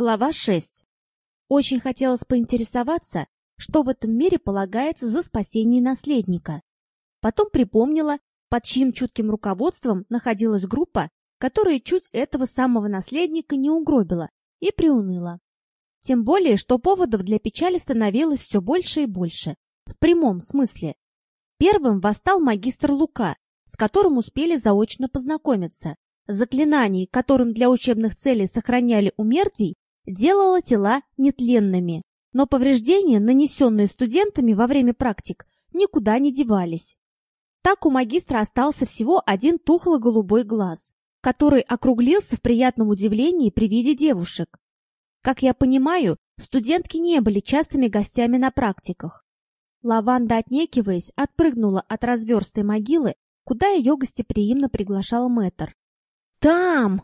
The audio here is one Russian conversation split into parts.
Глава 6. Очень хотелось поинтересоваться, что в этом мире полагается за спасение наследника. Потом припомнила, под чьим чутким руководством находилась группа, которая чуть этого самого наследника не угробила, и приуныла. Тем более, что поводов для печали становилось все больше и больше, в прямом смысле. Первым восстал магистр Лука, с которым успели заочно познакомиться. Заклинаний, которым для учебных целей сохраняли у мертвей, делало тела нетленными, но повреждения, нанесенные студентами во время практик, никуда не девались. Так у магистра остался всего один тухло-голубой глаз, который округлился в приятном удивлении при виде девушек. Как я понимаю, студентки не были частыми гостями на практиках. Лаванда, отнекиваясь, отпрыгнула от разверстой могилы, куда ее гостеприимно приглашал мэтр. «Там!»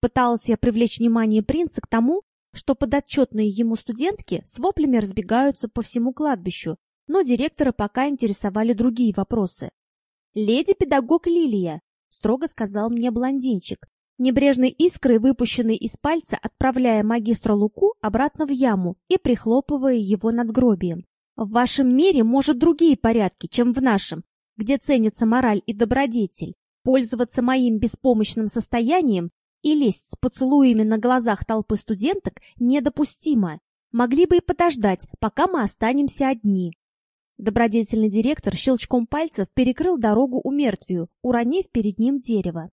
Пыталась я привлечь внимание принца к тому, что подотчетные ему студентки с воплями разбегаются по всему кладбищу, но директора пока интересовали другие вопросы. «Леди-педагог Лилия», — строго сказал мне блондинчик, небрежной искрой, выпущенной из пальца, отправляя магистра Луку обратно в яму и прихлопывая его над гробием. «В вашем мире, может, другие порядки, чем в нашем, где ценится мораль и добродетель. Пользоваться моим беспомощным состоянием и лезть с поцелуями на глазах толпы студенток недопустимо. Могли бы и подождать, пока мы останемся одни. Добродетельный директор щелчком пальцев перекрыл дорогу у мертвию, уронив перед ним дерево.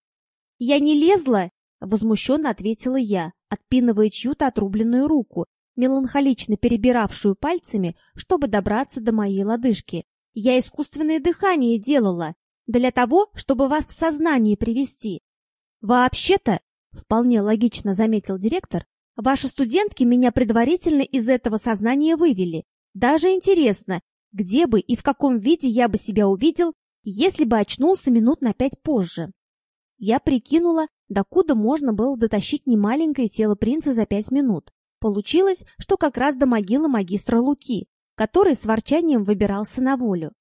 «Я не лезла!» — возмущенно ответила я, отпинывая чью-то отрубленную руку, меланхолично перебиравшую пальцами, чтобы добраться до моей лодыжки. «Я искусственное дыхание делала, для того, чтобы вас в сознание привести. Вообще-то, вполне логично заметил директор, ваши студентки меня предварительно из этого сознания вывели. Даже интересно, где бы и в каком виде я бы себя увидел, если бы очнулся минут на пять позже. Я прикинула, докуда можно было дотащить немаленькое тело принца за пять минут. Получилось, что как раз до могилы магистра Луки, который с ворчанием выбирался на волю.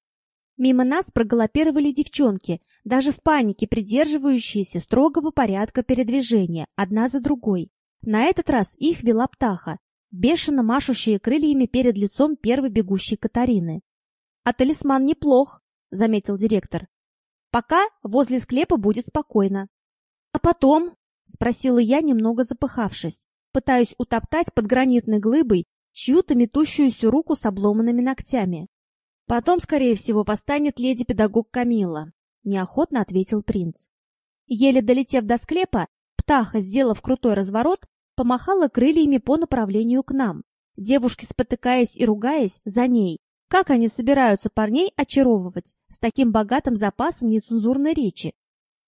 Мимо нас проголопировали девчонки, даже в панике придерживающиеся строгого порядка передвижения, одна за другой. На этот раз их вела птаха, бешено машущая крыльями перед лицом первой бегущей Катарины. «А талисман неплох», — заметил директор. «Пока возле склепа будет спокойно». «А потом?» — спросила я, немного запыхавшись, пытаясь утоптать под гранитной глыбой чью-то метущуюся руку с обломанными ногтями. Потом, скорее всего, восстанет леди-педагог Камила, неохотно ответил принц. Еле долетев до склепа, птаха, сделав крутой разворот, помахала крыльями по направлению к нам. Девушки, спотыкаясь и ругаясь, за ней. Как они собираются парней очаровывать с таким богатым запасом нецензурной речи?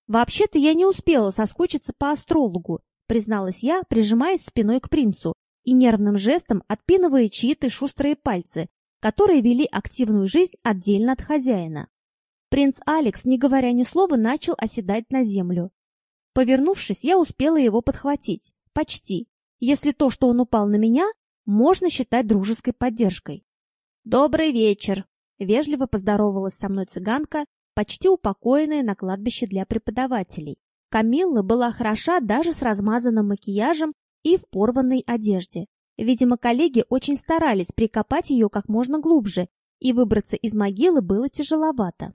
Вообще-то я не успела соскучиться по астрологу, призналась я, прижимаясь спиной к принцу и нервным жестом отпинывая чьи-то шустрые пальцы, которые вели активную жизнь отдельно от хозяина. Принц Алекс, не говоря ни слова, начал оседать на землю. Повернувшись, я успела его подхватить. Почти. Если то, что он упал на меня, можно считать дружеской поддержкой. «Добрый вечер!» — вежливо поздоровалась со мной цыганка, почти упокоенная на кладбище для преподавателей. Камилла была хороша даже с размазанным макияжем и в порванной одежде. Видимо, коллеги очень старались прикопать ее как можно глубже, и выбраться из могилы было тяжеловато.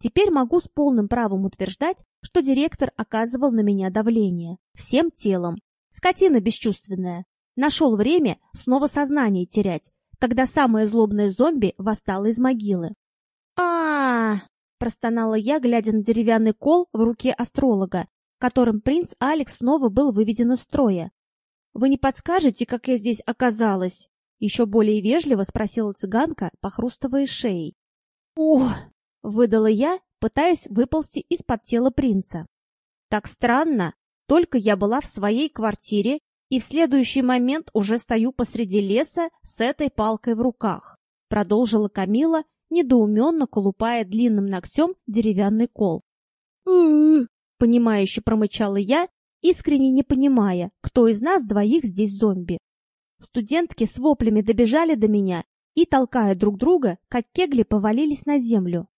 Теперь могу с полным правом утверждать, что директор оказывал на меня давление. Всем телом. Скотина бесчувственная. Нашел время снова сознание терять, когда самое злобное зомби восстало из могилы. а, -а, простонала я, глядя на деревянный кол в руке астролога, которым принц Алекс снова был выведен из строя. Вы не подскажете, как я здесь оказалась? Еще более вежливо спросила цыганка, похрустывая шеей. Ух! выдала я, пытаясь выползти из-под тела принца. Так странно. Только я была в своей квартире и в следующий момент уже стою посреди леса с этой палкой в руках, продолжила Камила, недоуменно колупая длинным ногтем деревянный кол. понимающе промычала я искренне не понимая, кто из нас двоих здесь зомби. Студентки с воплями добежали до меня и, толкая друг друга, как кегли повалились на землю.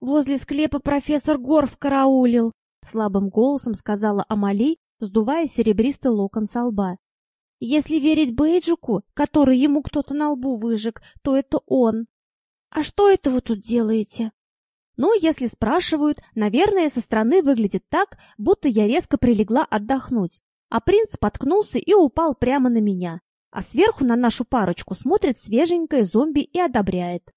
«Возле склепа профессор Горф караулил», — слабым голосом сказала Амали, сдувая серебристый локон со лба. Если верить Бейджику, который ему кто-то на лбу выжег, то это он. А что это вы тут делаете? Ну, если спрашивают, наверное, со стороны выглядит так, будто я резко прилегла отдохнуть, а принц споткнулся и упал прямо на меня, а сверху на нашу парочку смотрит свеженькая зомби и одобряет.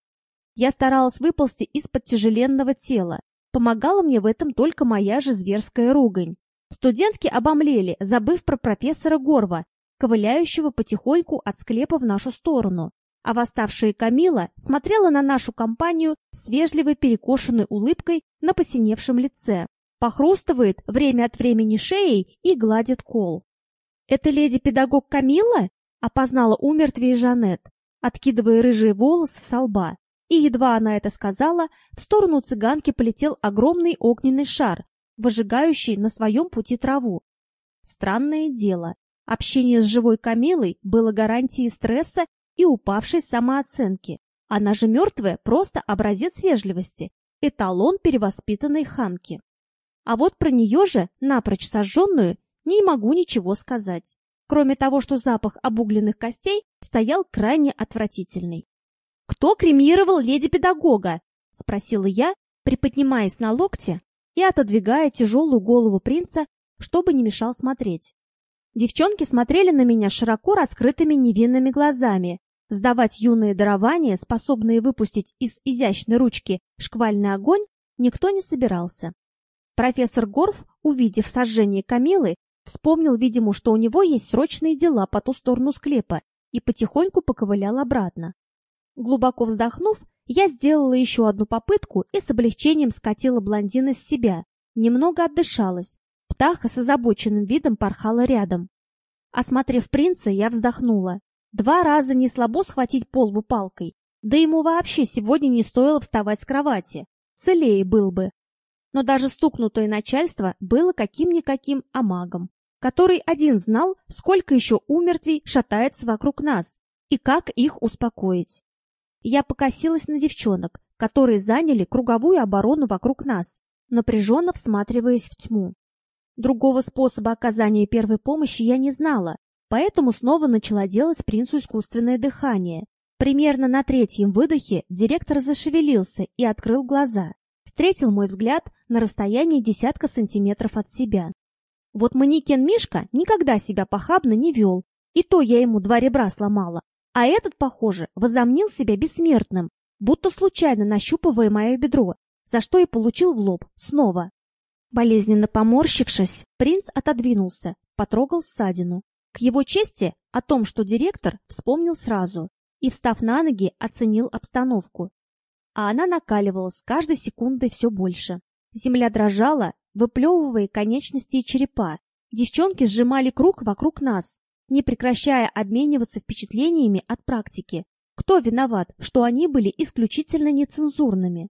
Я старалась выползти из-под тяжеленного тела, помогала мне в этом только моя же зверская ругань. Студентки обомлели, забыв про профессора Горва, ковыляющего потихоньку от склепа в нашу сторону, а восставшая Камила смотрела на нашу компанию с вежливой перекошенной улыбкой на посиневшем лице, похрустывает время от времени шеей и гладит кол. «Это леди-педагог Камила?» — опознала умертвие Жанет, откидывая рыжие волосы со лба. И едва она это сказала, в сторону цыганки полетел огромный огненный шар, выжигающий на своем пути траву. Странное дело, общение с живой Камилой было гарантией стресса и упавшей самооценки. Она же мертвая, просто образец вежливости, эталон перевоспитанной хамки. А вот про нее же, напрочь сожженную, не могу ничего сказать, кроме того, что запах обугленных костей стоял крайне отвратительный. «Кто кремировал леди-педагога?» — спросила я, приподнимаясь на локте и отодвигая тяжелую голову принца, чтобы не мешал смотреть. Девчонки смотрели на меня широко раскрытыми невинными глазами. Сдавать юные дарования, способные выпустить из изящной ручки шквальный огонь, никто не собирался. Профессор Горф, увидев сожжение Камилы, вспомнил, видимо, что у него есть срочные дела по ту сторону склепа и потихоньку поковылял обратно. Глубоко вздохнув, я сделала еще одну попытку и с облегчением скатила блондина с себя, немного отдышалась, Птаха с озабоченным видом порхала рядом. Осмотрев принца, я вздохнула. Два раза не слабо схватить полбу палкой, да ему вообще сегодня не стоило вставать с кровати. Целее был бы. Но даже стукнутое начальство было каким-никаким амагом, который один знал, сколько еще умертвий шатается вокруг нас и как их успокоить. Я покосилась на девчонок, которые заняли круговую оборону вокруг нас, напряженно всматриваясь в тьму. Другого способа оказания первой помощи я не знала, поэтому снова начала делать принцу искусственное дыхание. Примерно на третьем выдохе директор зашевелился и открыл глаза. Встретил мой взгляд на расстоянии десятка сантиметров от себя. Вот манекен Мишка никогда себя похабно не вел, и то я ему два ребра сломала. А этот, похоже, возомнил себя бессмертным, будто случайно нащупывая мое бедро, за что и получил в лоб снова. Болезненно поморщившись, принц отодвинулся, потрогал ссадину. К его чести о том, что директор вспомнил сразу и, встав на ноги, оценил обстановку. А она накаливалась с каждой секундой все больше. Земля дрожала, выплевывая конечности и черепа. Девчонки сжимали круг вокруг нас, не прекращая обмениваться впечатлениями от практики. Кто виноват, что они были исключительно нецензурными?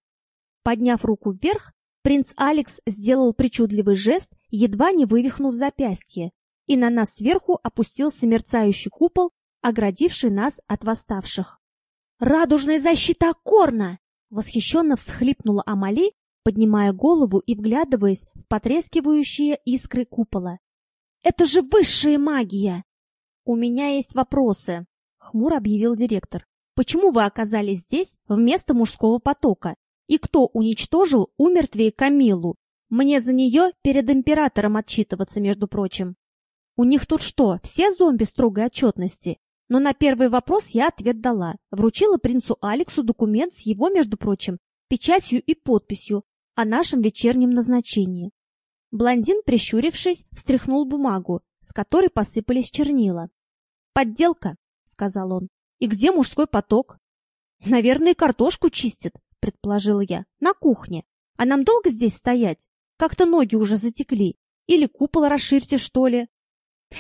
Подняв руку вверх, Принц Алекс сделал причудливый жест, едва не вывихнув запястье, и на нас сверху опустился мерцающий купол, оградивший нас от восставших. «Радужная защита Корна!» — восхищенно всхлипнула Амали, поднимая голову и вглядываясь в потрескивающие искры купола. «Это же высшая магия!» «У меня есть вопросы», — хмуро объявил директор. «Почему вы оказались здесь вместо мужского потока? И кто уничтожил умертвие Камилу? Мне за нее перед императором отчитываться, между прочим. У них тут что, все зомби строгой отчетности? Но на первый вопрос я ответ дала. Вручила принцу Алексу документ с его, между прочим, печатью и подписью о нашем вечернем назначении. Блондин, прищурившись, встряхнул бумагу, с которой посыпались чернила. «Подделка», — сказал он. «И где мужской поток?» «Наверное, картошку чистит», предположила я, на кухне. А нам долго здесь стоять? Как-то ноги уже затекли. Или купол расширьте, что ли?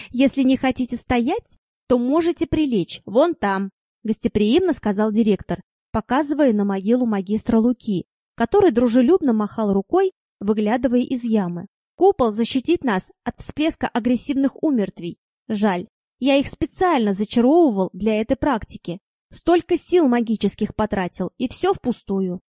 Если не хотите стоять, то можете прилечь, вон там, гостеприимно сказал директор, показывая на могилу магистра Луки, который дружелюбно махал рукой, выглядывая из ямы. Купол защитит нас от всплеска агрессивных умертвий. Жаль, я их специально зачаровывал для этой практики. Столько сил магических потратил, и все впустую.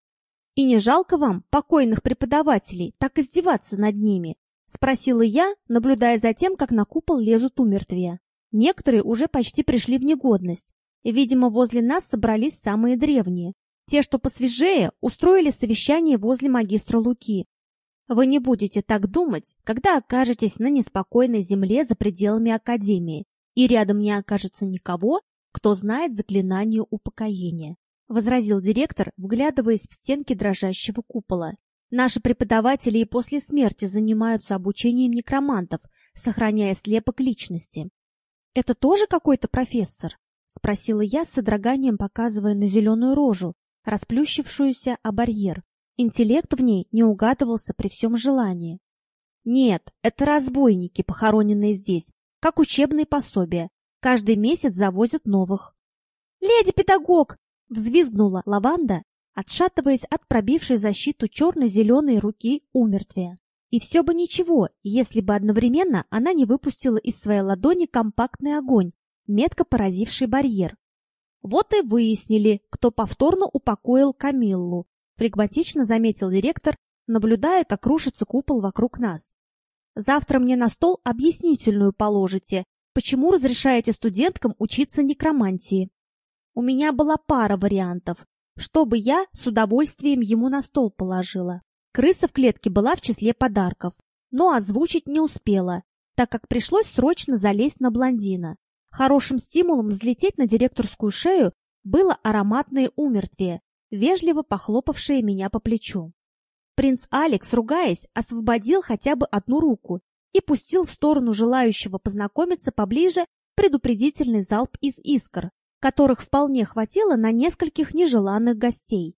И не жалко вам, покойных преподавателей, так издеваться над ними? Спросила я, наблюдая за тем, как на купол лезут умертвия. Некоторые уже почти пришли в негодность. Видимо, возле нас собрались самые древние. Те, что посвежее, устроили совещание возле магистра Луки. Вы не будете так думать, когда окажетесь на неспокойной земле за пределами Академии, и рядом не окажется никого, кто знает заклинание упокоения, возразил директор, вглядываясь в стенки дрожащего купола. Наши преподаватели и после смерти занимаются обучением некромантов, сохраняя слепок личности. Это тоже какой-то профессор? спросила я с содроганием, показывая на зеленую рожу, расплющившуюся о барьер. Интеллект в ней не угадывался при всем желании. Нет, это разбойники, похороненные здесь, как учебные пособия. Каждый месяц завозят новых. «Леди-педагог!» — взвизгнула лаванда, отшатываясь от пробившей защиту черно-зеленой руки умертвия. И все бы ничего, если бы одновременно она не выпустила из своей ладони компактный огонь, метко поразивший барьер. Вот и выяснили, кто повторно упокоил Камиллу, флегматично заметил директор, наблюдая, как рушится купол вокруг нас. Завтра мне на стол объяснительную положите, почему разрешаете студенткам учиться некромантии. У меня была пара вариантов, чтобы я с удовольствием ему на стол положила. Крыса в клетке была в числе подарков, но озвучить не успела, так как пришлось срочно залезть на блондина. Хорошим стимулом взлететь на директорскую шею было ароматное умертвие, вежливо похлопавшее меня по плечу. Принц Алекс, ругаясь, освободил хотя бы одну руку и пустил в сторону желающего познакомиться поближе предупредительный залп из искр, которых вполне хватило на нескольких нежеланных гостей.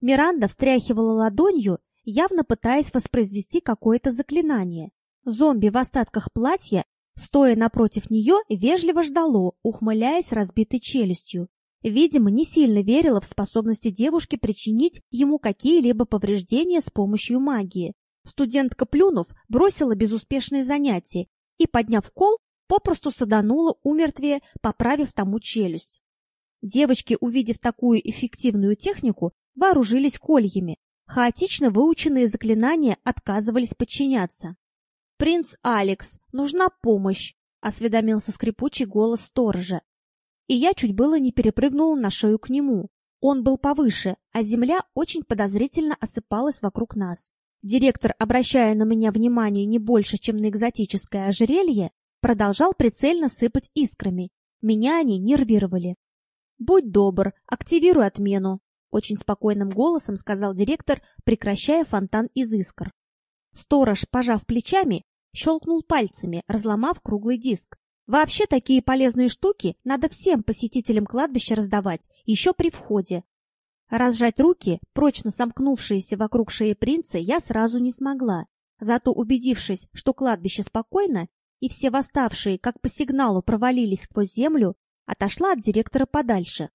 Миранда встряхивала ладонью, явно пытаясь воспроизвести какое-то заклинание. Зомби в остатках платья Стоя напротив нее, вежливо ждало, ухмыляясь разбитой челюстью. Видимо, не сильно верила в способности девушки причинить ему какие-либо повреждения с помощью магии. Студентка, плюнув, бросила безуспешные занятия и, подняв кол, попросту саданула умертвие, поправив тому челюсть. Девочки, увидев такую эффективную технику, вооружились кольями. Хаотично выученные заклинания отказывались подчиняться. «Принц Алекс, нужна помощь!» — осведомился скрипучий голос сторожа. И я чуть было не перепрыгнула на шею к нему. Он был повыше, а земля очень подозрительно осыпалась вокруг нас. Директор, обращая на меня внимание не больше, чем на экзотическое ожерелье, продолжал прицельно сыпать искрами. Меня они нервировали. «Будь добр, активируй отмену», — очень спокойным голосом сказал директор, прекращая фонтан из искр. Сторож, пожав плечами, щелкнул пальцами, разломав круглый диск. Вообще такие полезные штуки надо всем посетителям кладбища раздавать, еще при входе. Разжать руки, прочно сомкнувшиеся вокруг шеи принца, я сразу не смогла. Зато убедившись, что кладбище спокойно, и все восставшие, как по сигналу, провалились сквозь землю, отошла от директора подальше.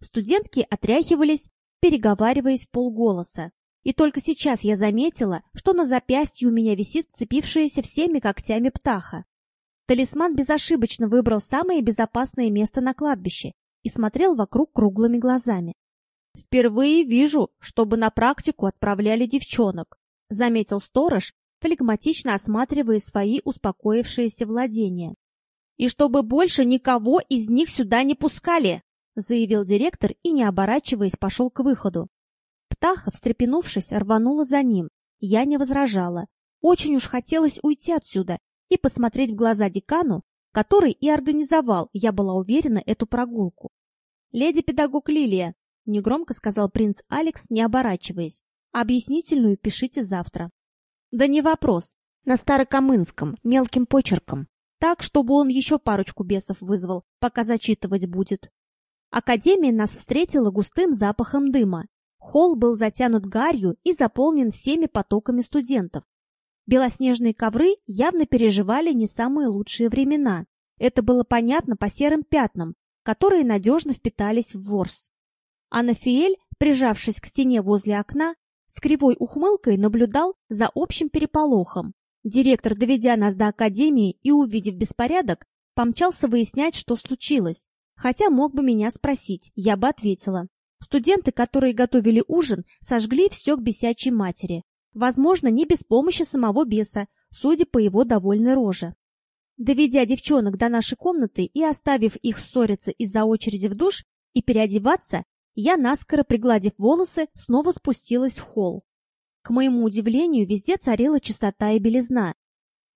Студентки отряхивались, переговариваясь в полголоса. И только сейчас я заметила, что на запястье у меня висит вцепившаяся всеми когтями птаха. Талисман безошибочно выбрал самое безопасное место на кладбище и смотрел вокруг круглыми глазами. «Впервые вижу, чтобы на практику отправляли девчонок», заметил сторож, флегматично осматривая свои успокоившиеся владения. «И чтобы больше никого из них сюда не пускали», заявил директор и, не оборачиваясь, пошел к выходу. Птаха, встрепенувшись, рванула за ним. Я не возражала. Очень уж хотелось уйти отсюда и посмотреть в глаза декану, который и организовал, я была уверена, эту прогулку. «Леди-педагог Лилия», — негромко сказал принц Алекс, не оборачиваясь, «объяснительную пишите завтра». «Да не вопрос. На Старокамынском, мелким почерком. Так, чтобы он еще парочку бесов вызвал, пока зачитывать будет». Академия нас встретила густым запахом дыма. Холл был затянут гарью и заполнен всеми потоками студентов. Белоснежные ковры явно переживали не самые лучшие времена. Это было понятно по серым пятнам, которые надежно впитались в ворс. А Нафиэль, прижавшись к стене возле окна, с кривой ухмылкой наблюдал за общим переполохом. Директор, доведя нас до академии и увидев беспорядок, помчался выяснять, что случилось. Хотя мог бы меня спросить, я бы ответила. Студенты, которые готовили ужин, сожгли все к бесячей матери. Возможно, не без помощи самого беса, судя по его довольной роже. Доведя девчонок до нашей комнаты и оставив их ссориться из-за очереди в душ и переодеваться, я, наскоро пригладив волосы, снова спустилась в холл. К моему удивлению, везде царила чистота и белизна.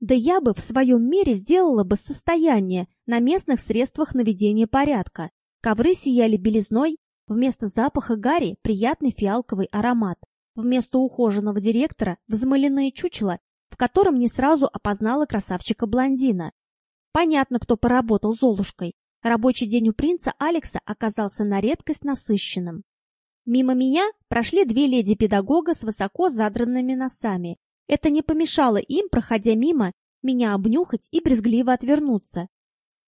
Да я бы в своем мире сделала бы состояние на местных средствах наведения порядка. Ковры сияли белизной, вместо запаха гари приятный фиалковый аромат. Вместо ухоженного директора взмыленное чучело, в котором не сразу опознала красавчика-блондина. Понятно, кто поработал Золушкой. Рабочий день у принца Алекса оказался на редкость насыщенным. Мимо меня прошли две леди-педагога с высоко задранными носами. Это не помешало им, проходя мимо, меня обнюхать и брезгливо отвернуться.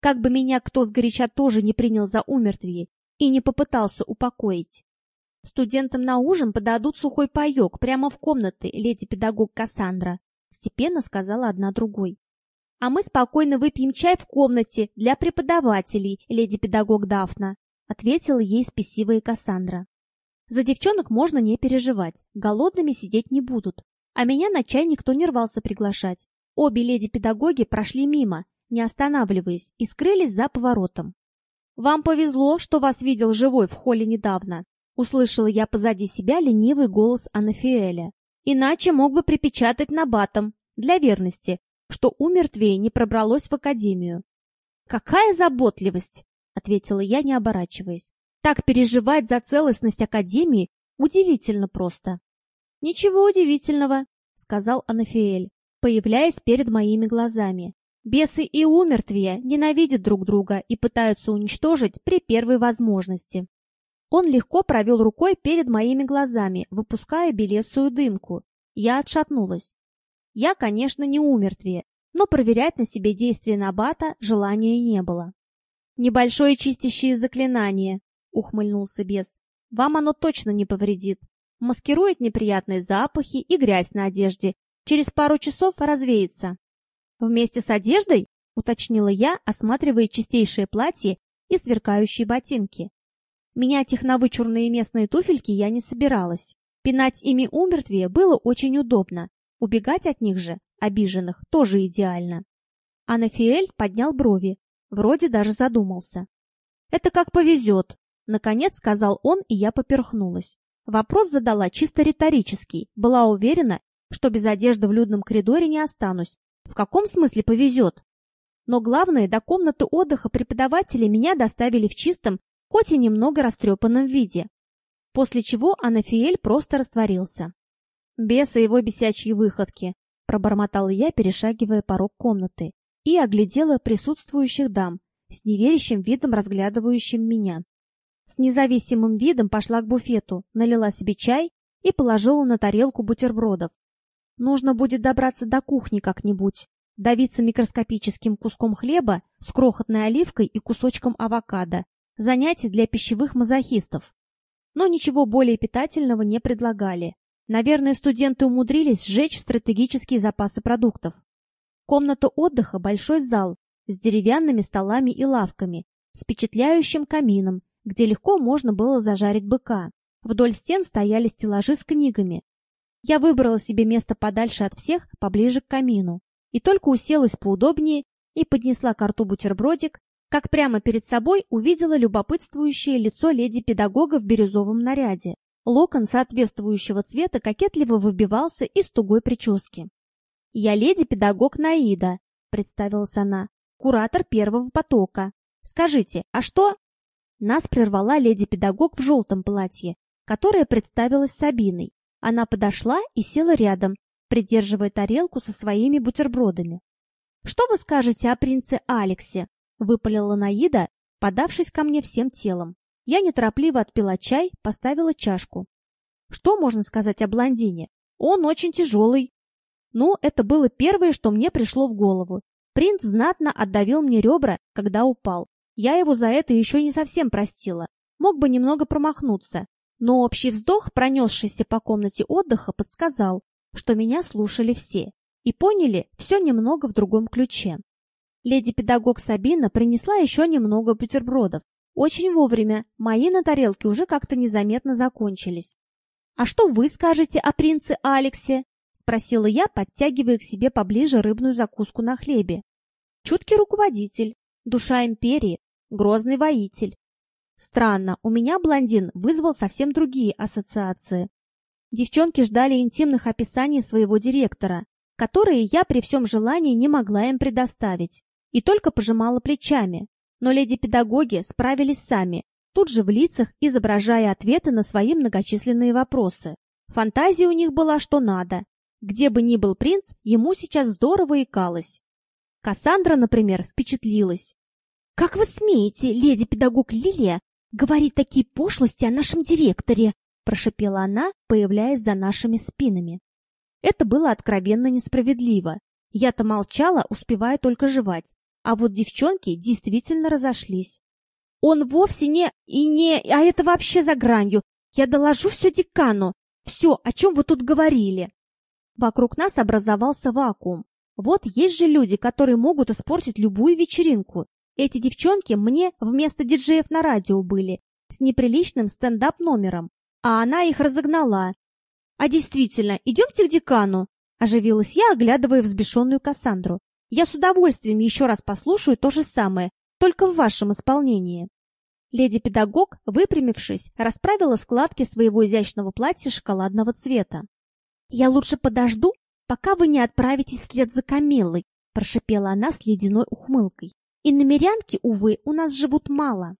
Как бы меня кто сгоряча тоже не принял за умертвие и не попытался упокоить. Студентам на ужин подадут сухой паёк прямо в комнаты, леди-педагог Кассандра, степенно сказала одна другой. А мы спокойно выпьем чай в комнате для преподавателей, леди-педагог Дафна, ответила ей спесивая Кассандра. За девчонок можно не переживать, голодными сидеть не будут. А меня на чай никто не рвался приглашать. Обе леди-педагоги прошли мимо, не останавливаясь, и скрылись за поворотом. «Вам повезло, что вас видел живой в холле недавно», услышала я позади себя ленивый голос Анафиэля. «Иначе мог бы припечатать на батом, для верности, что у мертвей не пробралось в академию. «Какая заботливость!» — ответила я, не оборачиваясь. «Так переживать за целостность академии удивительно просто». «Ничего удивительного», — сказал Анафиэль, появляясь перед моими глазами. «Бесы и умертвия ненавидят друг друга и пытаются уничтожить при первой возможности». Он легко провел рукой перед моими глазами, выпуская белесую дымку. Я отшатнулась. Я, конечно, не умертвие, но проверять на себе действие Набата желания не было. «Небольшое чистящее заклинание», — ухмыльнулся бес. «Вам оно точно не повредит. Маскирует неприятные запахи и грязь на одежде. Через пару часов развеется». «Вместе с одеждой?» — уточнила я, осматривая чистейшее платье и сверкающие ботинки. Менять их на вычурные местные туфельки я не собиралась. Пинать ими умертвие было очень удобно, Убегать от них же, обиженных, тоже идеально. Анафиэль поднял брови, вроде даже задумался. «Это как повезет», — наконец сказал он, и я поперхнулась. Вопрос задала чисто риторический, была уверена, что без одежды в людном коридоре не останусь. В каком смысле повезет? Но главное, до комнаты отдыха преподаватели меня доставили в чистом, хоть и немного растрепанном виде. После чего Анафиэль просто растворился. Бесы его бесячьи выходки, пробормотала я, перешагивая порог комнаты, и оглядела присутствующих дам, с неверящим видом разглядывающим меня. С независимым видом пошла к буфету, налила себе чай и положила на тарелку бутербродов. Нужно будет добраться до кухни как-нибудь, давиться микроскопическим куском хлеба с крохотной оливкой и кусочком авокадо. Занятие для пищевых мазохистов. Но ничего более питательного не предлагали. Наверное, студенты умудрились сжечь стратегические запасы продуктов. Комната отдыха – большой зал с деревянными столами и лавками, с впечатляющим камином, где легко можно было зажарить быка. Вдоль стен стояли стеллажи с книгами. Я выбрала себе место подальше от всех, поближе к камину, и только уселась поудобнее и поднесла к рту бутербродик, как прямо перед собой увидела любопытствующее лицо леди-педагога в бирюзовом наряде. Локон соответствующего цвета кокетливо выбивался из тугой прически. «Я леди-педагог Наида», — представилась она, — «куратор первого потока. Скажите, а что...» Нас прервала леди-педагог в желтом платье, которая представилась Сабиной. Она подошла и села рядом, придерживая тарелку со своими бутербродами. «Что вы скажете о принце Алексе?» — выпалила Наида, подавшись ко мне всем телом. Я неторопливо отпила чай, поставила чашку. Что можно сказать о блондине? Он очень тяжелый. Ну, это было первое, что мне пришло в голову. Принц знатно отдавил мне ребра, когда упал. Я его за это еще не совсем простила. Мог бы немного промахнуться. Но общий вздох, пронесшийся по комнате отдыха, подсказал, что меня слушали все. И поняли все немного в другом ключе. Леди-педагог Сабина принесла еще немного бутербродов, очень вовремя, мои на тарелке уже как-то незаметно закончились. «А что вы скажете о принце Алексе?» — спросила я, подтягивая к себе поближе рыбную закуску на хлебе. чуткий руководитель, душа империи, грозный воитель. Странно, у меня блондин вызвал совсем другие ассоциации. Девчонки ждали интимных описаний своего директора, которые я при всем желании не могла им предоставить, и только пожимала плечами. Но леди-педагоги справились сами, тут же в лицах изображая ответы на свои многочисленные вопросы. Фантазия у них была что надо. Где бы ни был принц, ему сейчас здорово икалось. Кассандра, например, впечатлилась. «Как вы смеете, леди-педагог Лилия, говорить такие пошлости о нашем директоре?» прошипела она, появляясь за нашими спинами. Это было откровенно несправедливо. Я-то молчала, успевая только жевать, а вот девчонки действительно разошлись. Он вовсе не... и не... а это вообще за гранью. Я доложу все декану. Все, о чем вы тут говорили. Вокруг нас образовался вакуум. Вот есть же люди, которые могут испортить любую вечеринку. Эти девчонки мне вместо диджеев на радио были, с неприличным стендап-номером. А она их разогнала. А действительно, идемте к декану, оживилась я, оглядывая взбешенную Кассандру. Я с удовольствием еще раз послушаю то же самое, только в вашем исполнении. Леди-педагог, выпрямившись, расправила складки своего изящного платья шоколадного цвета. «Я лучше подожду, пока вы не отправитесь вслед за Камиллой», прошипела она с ледяной ухмылкой. «И намерянки, увы, у нас живут мало».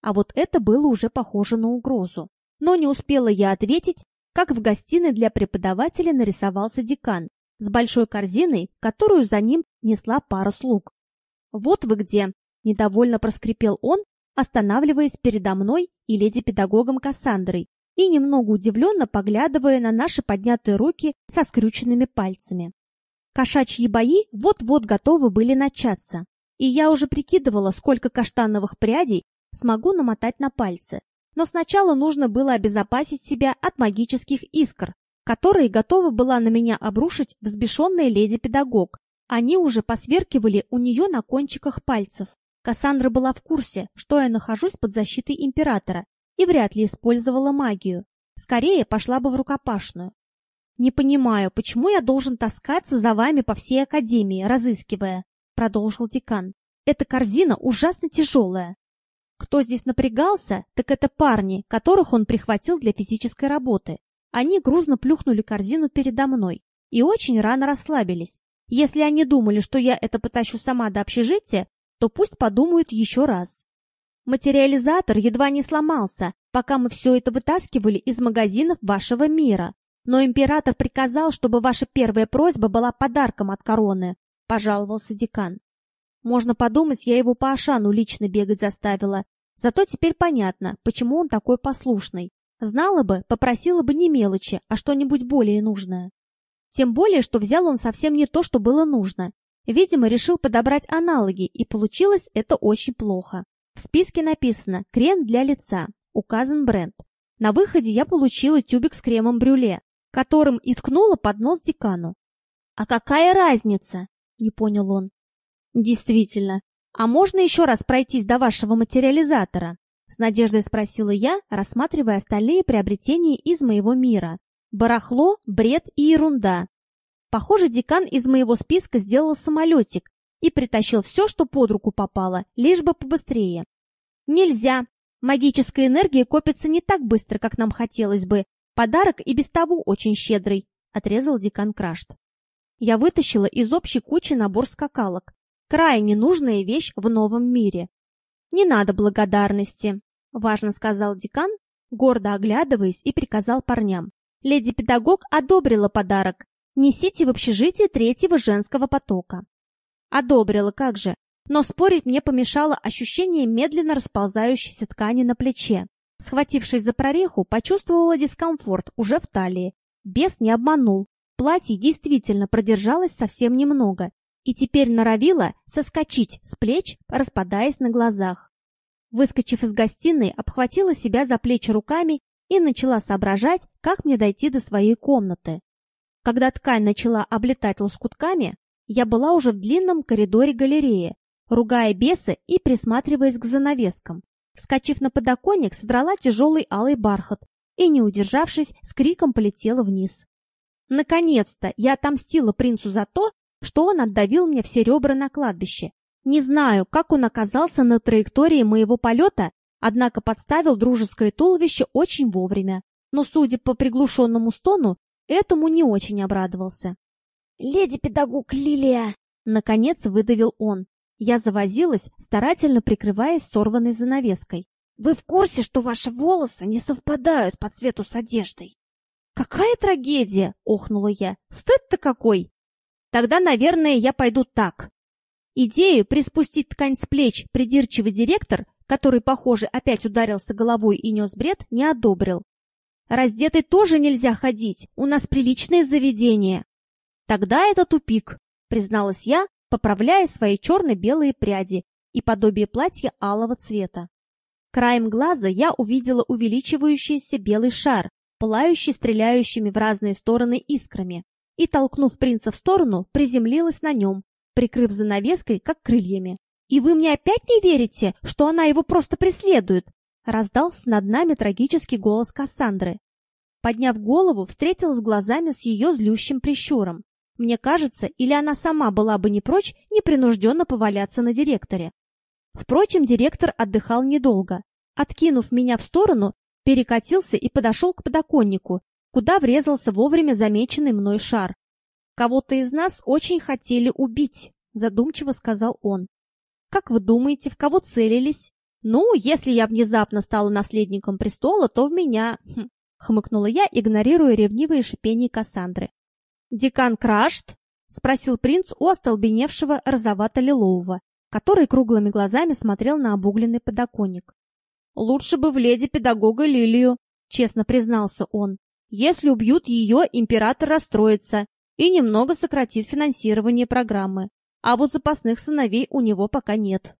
А вот это было уже похоже на угрозу. Но не успела я ответить, как в гостиной для преподавателя нарисовался декан с большой корзиной, которую за ним несла пара слуг. «Вот вы где!» – недовольно проскрипел он, останавливаясь передо мной и леди-педагогом Кассандрой и немного удивленно поглядывая на наши поднятые руки со скрюченными пальцами. Кошачьи бои вот-вот готовы были начаться, и я уже прикидывала, сколько каштановых прядей смогу намотать на пальцы, но сначала нужно было обезопасить себя от магических искр, которые готова была на меня обрушить взбешенная леди-педагог. Они уже посверкивали у нее на кончиках пальцев. Кассандра была в курсе, что я нахожусь под защитой императора и вряд ли использовала магию. Скорее пошла бы в рукопашную. «Не понимаю, почему я должен таскаться за вами по всей академии, разыскивая?» — продолжил декан. «Эта корзина ужасно тяжелая. Кто здесь напрягался, так это парни, которых он прихватил для физической работы. Они грузно плюхнули корзину передо мной и очень рано расслабились. Если они думали, что я это потащу сама до общежития, то пусть подумают еще раз. Материализатор едва не сломался, пока мы все это вытаскивали из магазинов вашего мира. Но император приказал, чтобы ваша первая просьба была подарком от короны, пожаловался декан. Можно подумать, я его по Ашану лично бегать заставила. Зато теперь понятно, почему он такой послушный. Знала бы, попросила бы не мелочи, а что-нибудь более нужное. Тем более, что взял он совсем не то, что было нужно. Видимо, решил подобрать аналоги, и получилось это очень плохо. В списке написано «крем для лица», указан бренд. На выходе я получила тюбик с кремом брюле, которым и ткнула под нос декану. «А какая разница?» — не понял он. Действительно. А можно еще раз пройтись до вашего материализатора? С надеждой спросила я, рассматривая остальные приобретения из моего мира. Барахло, бред и ерунда. Похоже, декан из моего списка сделал самолетик и притащил все, что под руку попало, лишь бы побыстрее. Нельзя. Магическая энергия копится не так быстро, как нам хотелось бы. Подарок и без того очень щедрый, отрезал декан Крашт. Я вытащила из общей кучи набор скакалок, крайне нужная вещь в новом мире. Не надо благодарности, важно сказал декан, гордо оглядываясь и приказал парням. Леди-педагог одобрила подарок. Несите в общежитие третьего женского потока. Одобрила, как же. Но спорить мне помешало ощущение медленно расползающейся ткани на плече. Схватившись за прореху, почувствовала дискомфорт уже в талии. Бес не обманул. Платье действительно продержалось совсем немного, и теперь норовила соскочить с плеч, распадаясь на глазах. Выскочив из гостиной, обхватила себя за плечи руками и начала соображать, как мне дойти до своей комнаты. Когда ткань начала облетать лоскутками, я была уже в длинном коридоре галереи, ругая бесы и присматриваясь к занавескам. Вскочив на подоконник, содрала тяжелый алый бархат и, не удержавшись, с криком полетела вниз. Наконец-то я отомстила принцу за то, что он отдавил мне все ребра на кладбище. Не знаю, как он оказался на траектории моего полета, однако подставил дружеское туловище очень вовремя. Но, судя по приглушенному стону, этому не очень обрадовался. «Леди-педагог Лилия!» — наконец выдавил он. Я завозилась, старательно прикрываясь сорванной занавеской. «Вы в курсе, что ваши волосы не совпадают по цвету с одеждой?» «Какая трагедия!» — охнула я. «Стыд-то какой!» «Тогда, наверное, я пойду так». Идею приспустить ткань с плеч придирчивый директор, который, похоже, опять ударился головой и нес бред, не одобрил. «Раздетой тоже нельзя ходить, у нас приличное заведение». «Тогда это тупик», — призналась я, поправляя свои черно-белые пряди и подобие платья алого цвета. Краем глаза я увидела увеличивающийся белый шар, пылающий стреляющими в разные стороны искрами, и, толкнув принца в сторону, приземлилась на нем, прикрыв занавеской, как крыльями. «И вы мне опять не верите, что она его просто преследует?» раздался над нами трагический голос Кассандры. Подняв голову, встретилась глазами с ее злющим прищуром. Мне кажется, или она сама была бы не прочь непринужденно поваляться на директоре. Впрочем, директор отдыхал недолго. Откинув меня в сторону, перекатился и подошел к подоконнику, куда врезался вовремя замеченный мной шар. «Кого-то из нас очень хотели убить», — задумчиво сказал он. «Как вы думаете, в кого целились?» «Ну, если я внезапно стала наследником престола, то в меня...» хм, — хмыкнула я, игнорируя ревнивые шипения Кассандры. «Декан Крашт?» — спросил принц у остолбеневшего розовато-лилового, который круглыми глазами смотрел на обугленный подоконник. «Лучше бы в леди-педагога Лилию», — честно признался он. «Если убьют ее, император расстроится и немного сократит финансирование программы. А вот запасных сыновей у него пока нет».